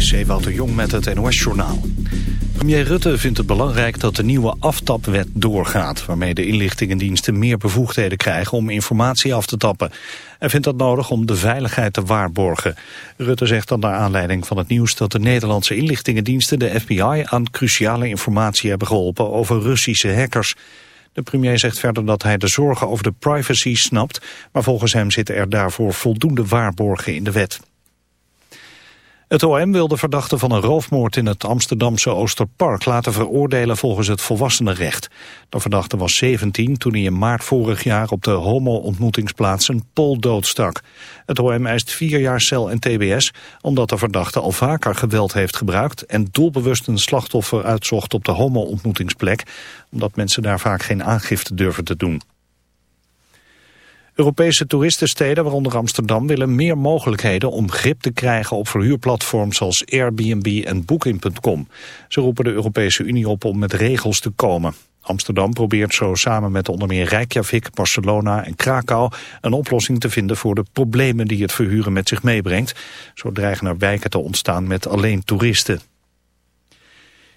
is Jong met het NOS-journaal. Premier Rutte vindt het belangrijk dat de nieuwe aftapwet doorgaat... waarmee de inlichtingendiensten meer bevoegdheden krijgen om informatie af te tappen. Hij vindt dat nodig om de veiligheid te waarborgen. Rutte zegt dan naar aanleiding van het nieuws dat de Nederlandse inlichtingendiensten... de FBI aan cruciale informatie hebben geholpen over Russische hackers... De premier zegt verder dat hij de zorgen over de privacy snapt, maar volgens hem zitten er daarvoor voldoende waarborgen in de wet. Het OM wil de verdachte van een roofmoord in het Amsterdamse Oosterpark laten veroordelen volgens het volwassenenrecht. De verdachte was 17 toen hij in maart vorig jaar op de homo-ontmoetingsplaats een Pool doodstak. Het OM eist vier jaar cel en tbs omdat de verdachte al vaker geweld heeft gebruikt en doelbewust een slachtoffer uitzocht op de homo-ontmoetingsplek, omdat mensen daar vaak geen aangifte durven te doen. Europese toeristensteden, waaronder Amsterdam, willen meer mogelijkheden om grip te krijgen op verhuurplatforms als Airbnb en Booking.com. Ze roepen de Europese Unie op om met regels te komen. Amsterdam probeert zo samen met onder meer Reykjavik, Barcelona en Krakau een oplossing te vinden voor de problemen die het verhuren met zich meebrengt. Zo dreigen er wijken te ontstaan met alleen toeristen.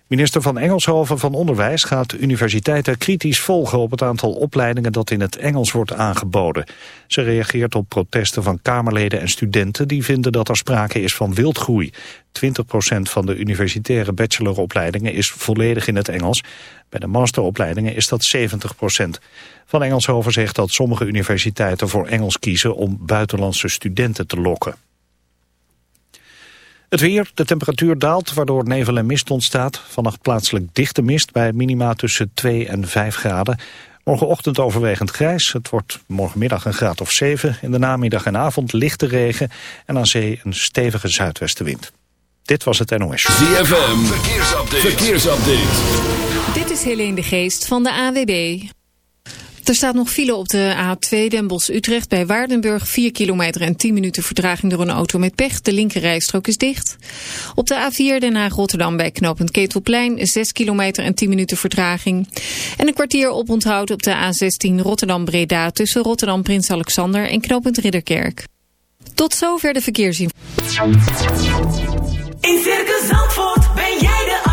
Minister van Engelshoven van Onderwijs gaat universiteiten kritisch volgen op het aantal opleidingen dat in het Engels wordt aangeboden. Ze reageert op protesten van Kamerleden en studenten die vinden dat er sprake is van wildgroei. 20% van de universitaire bacheloropleidingen is volledig in het Engels. Bij de masteropleidingen is dat 70%. Van Engelshoven zegt dat sommige universiteiten voor Engels kiezen om buitenlandse studenten te lokken. Het weer, de temperatuur daalt, waardoor nevel en mist ontstaat. Vannacht plaatselijk dichte mist bij minima tussen 2 en 5 graden. Morgenochtend overwegend grijs. Het wordt morgenmiddag een graad of 7. In de namiddag en avond lichte regen. En aan zee een stevige zuidwestenwind. Dit was het NOS. ZFM, verkeersupdate. verkeersupdate. Dit is Helene de Geest van de AWB. Er staat nog file op de A2 Den Bosch-Utrecht bij Waardenburg. 4 kilometer en 10 minuten vertraging door een auto met pech. De linkerrijstrook is dicht. Op de A4 Den Haag-Rotterdam bij knooppunt Ketelplein. 6 kilometer en 10 minuten vertraging. En een kwartier oponthoud op de A16 Rotterdam-Breda... tussen Rotterdam-Prins Alexander en knooppunt Ridderkerk. Tot zover de verkeersinformatie. In Circus Zandvoort ben jij de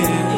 верить.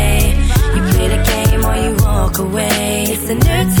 Away.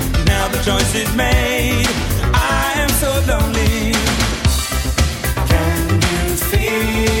Now the choice is made. I am so lonely. Can you feel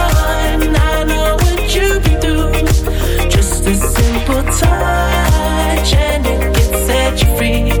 change it, it set you free.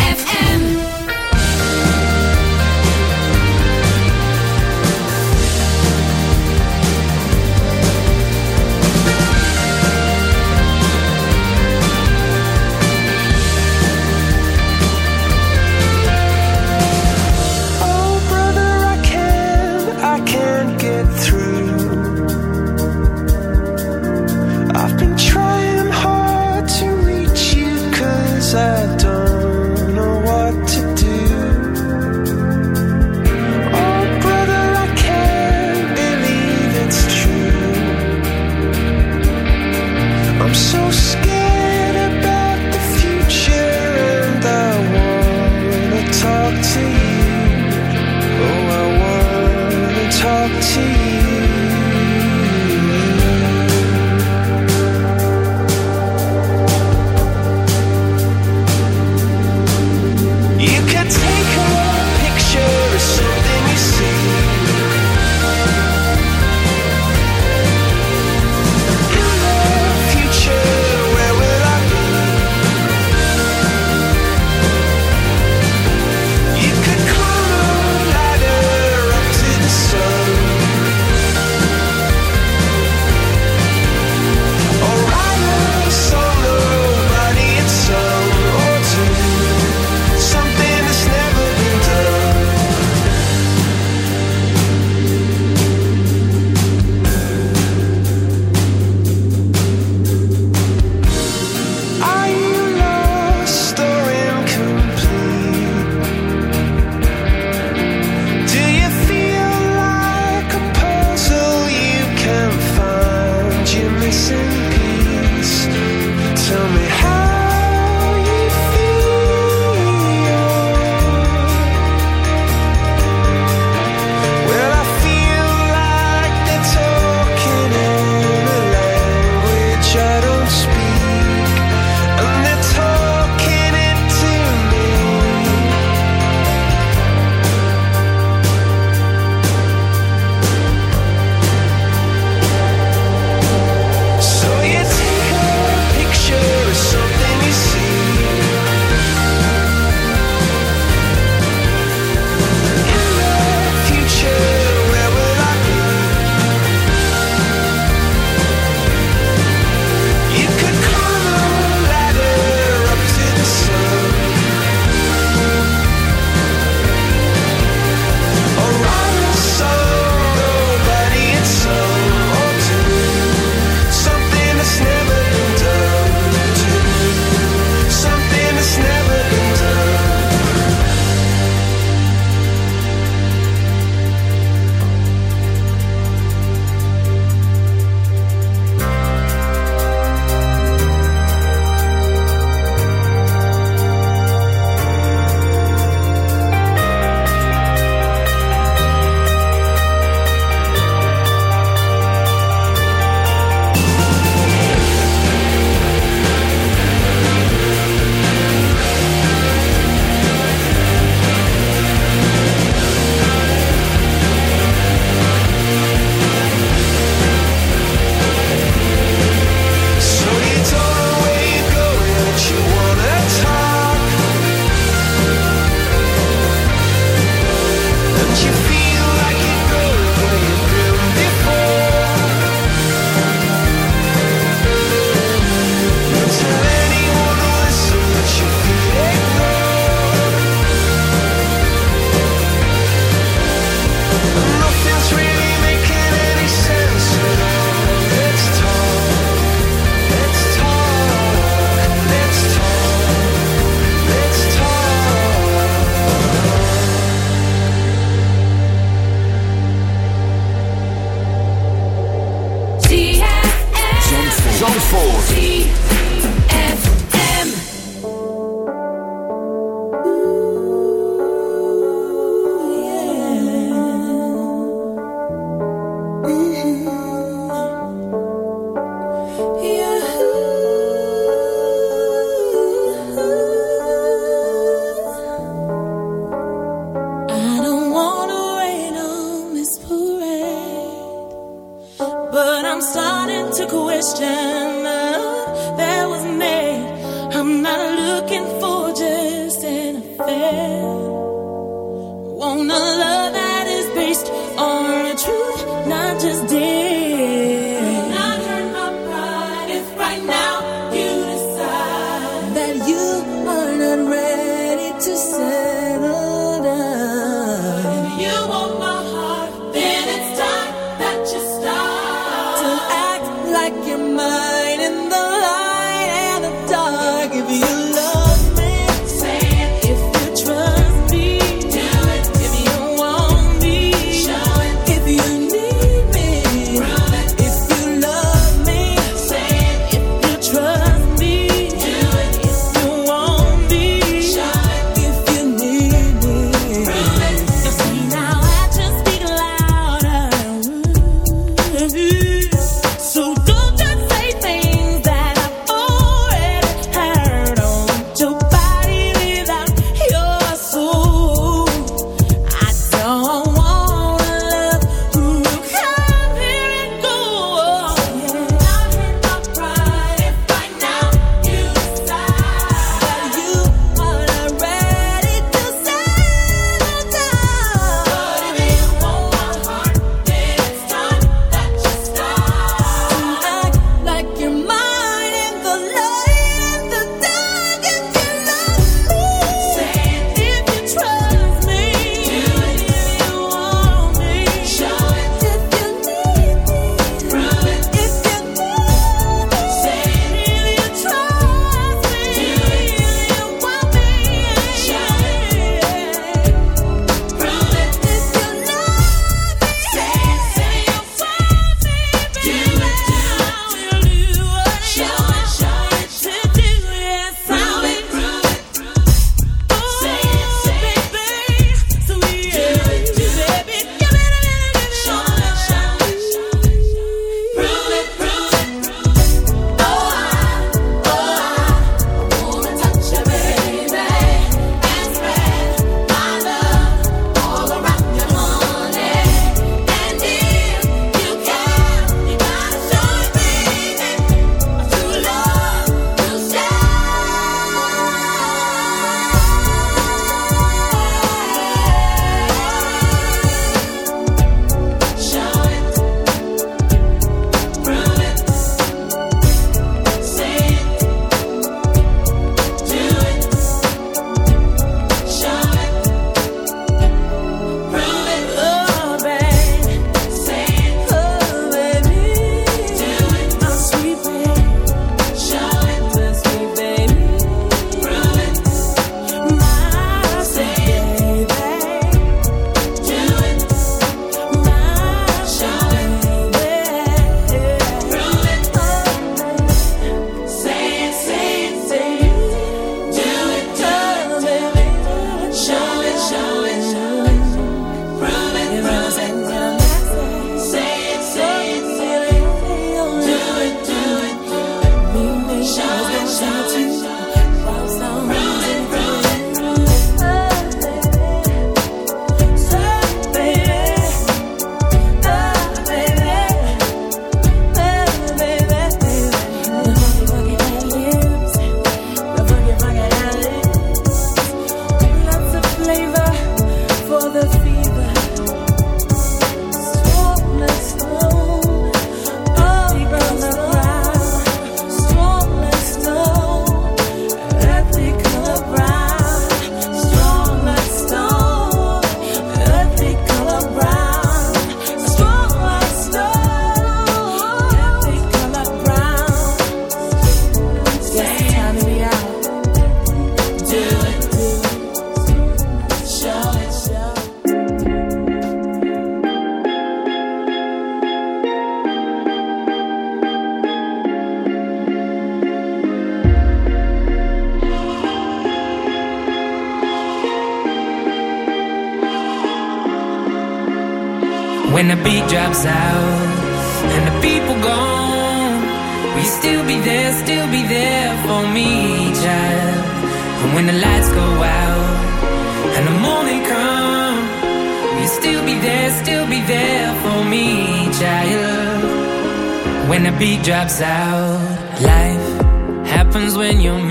drops out. Life happens when you're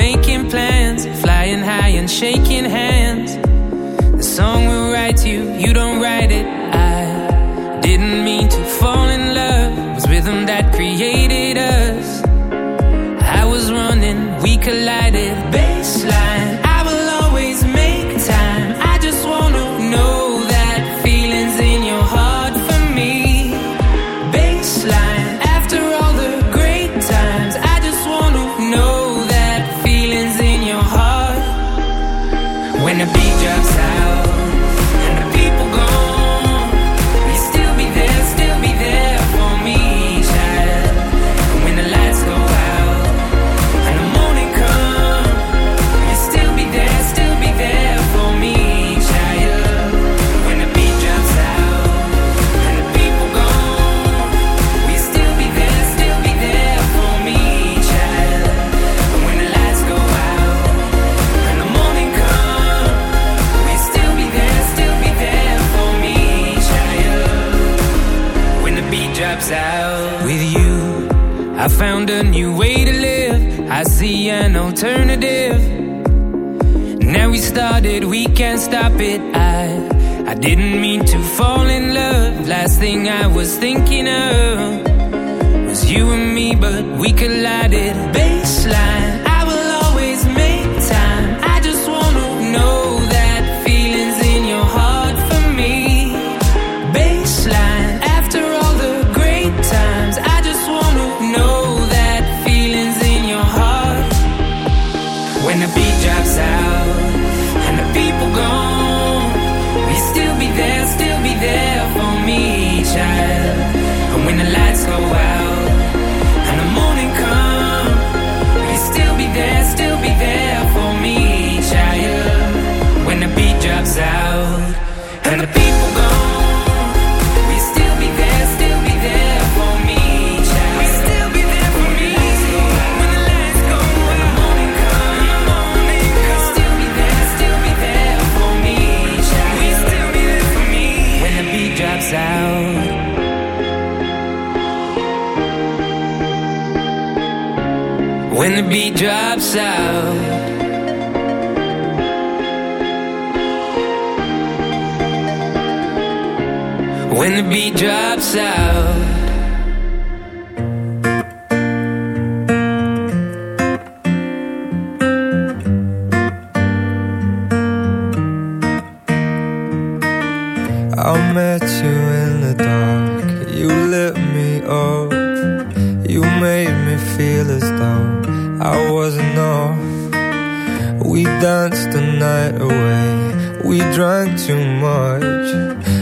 was thinking baby drops out. I met you in the dark, you lit me up. You made me feel as though I wasn't off We danced the night away, we drank too much.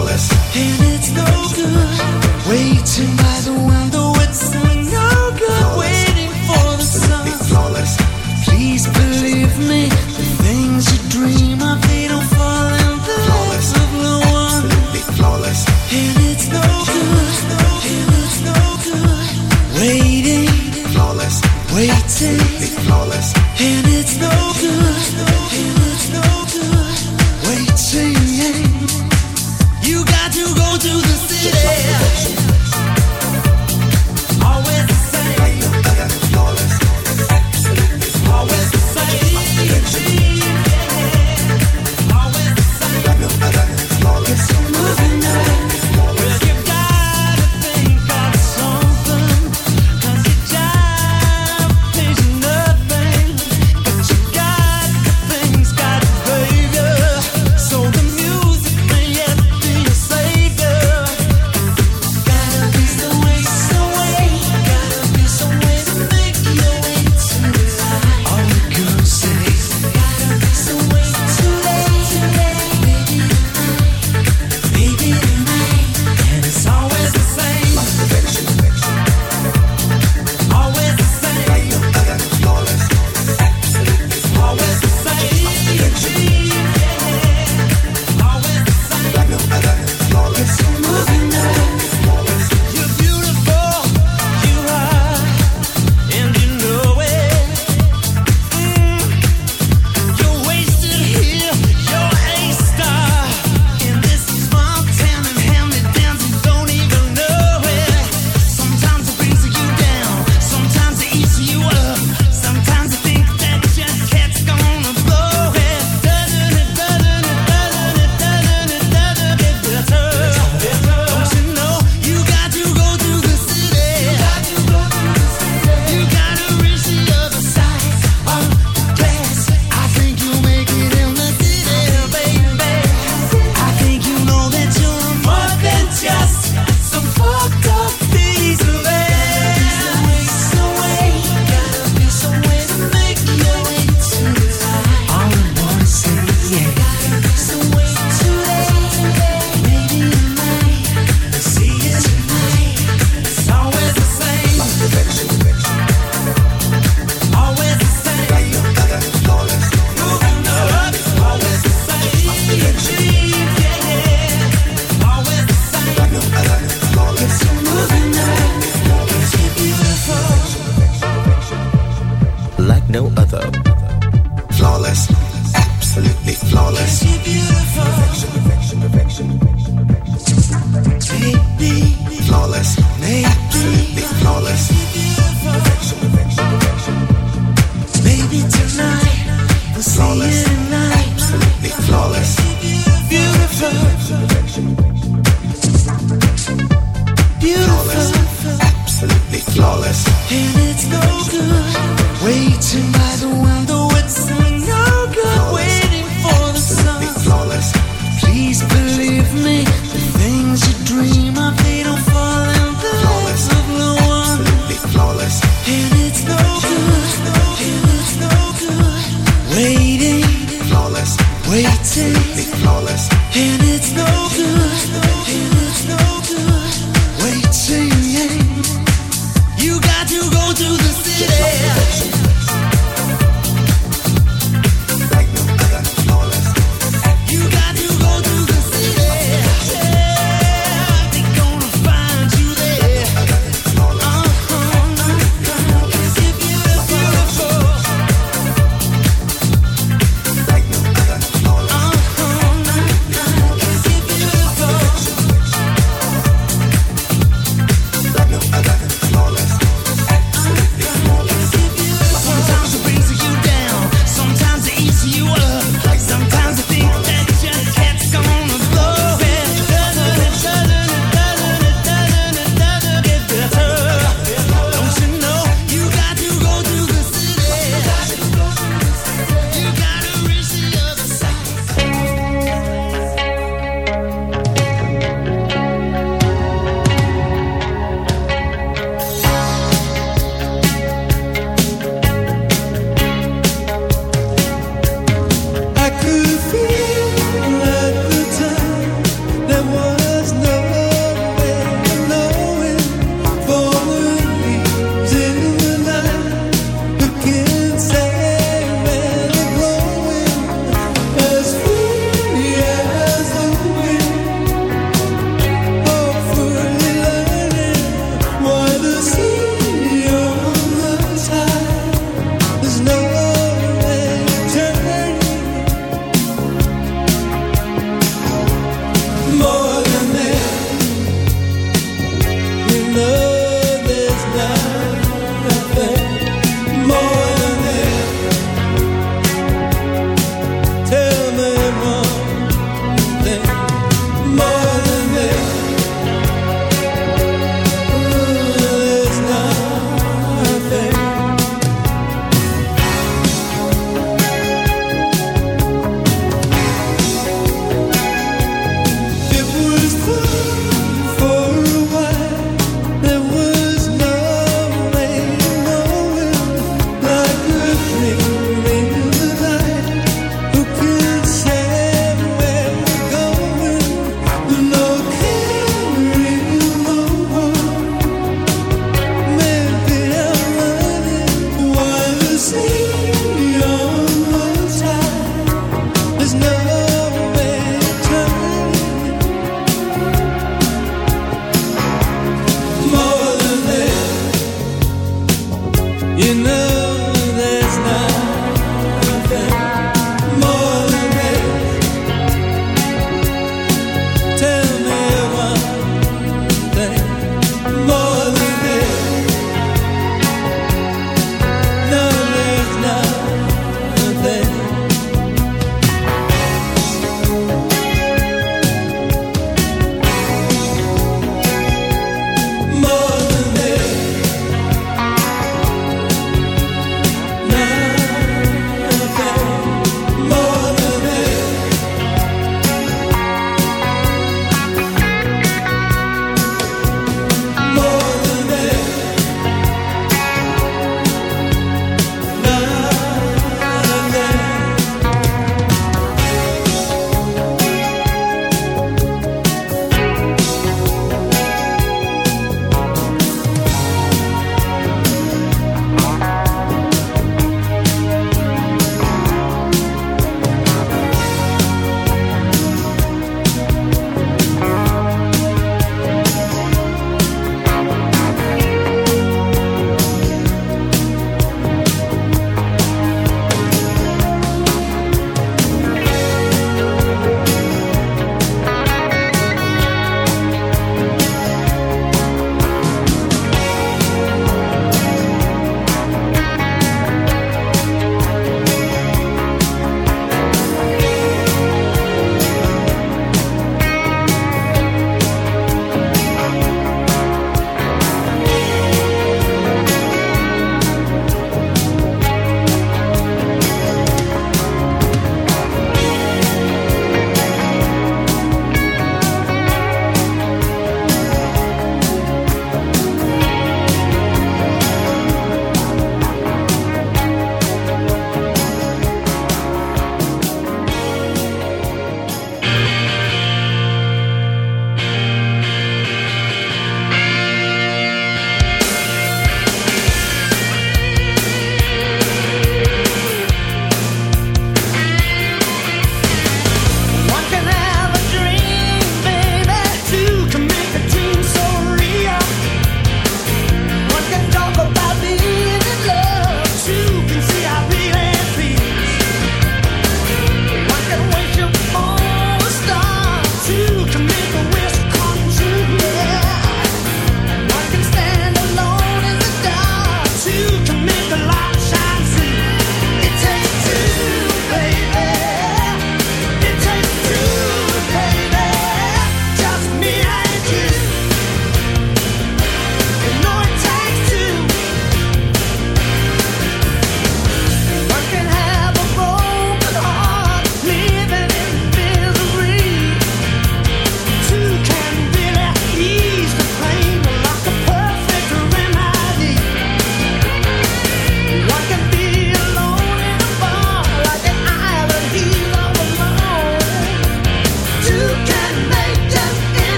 flawless. And it's no good waiting by the window with some. waiting, and it's no good, waiting. You got to go to the city.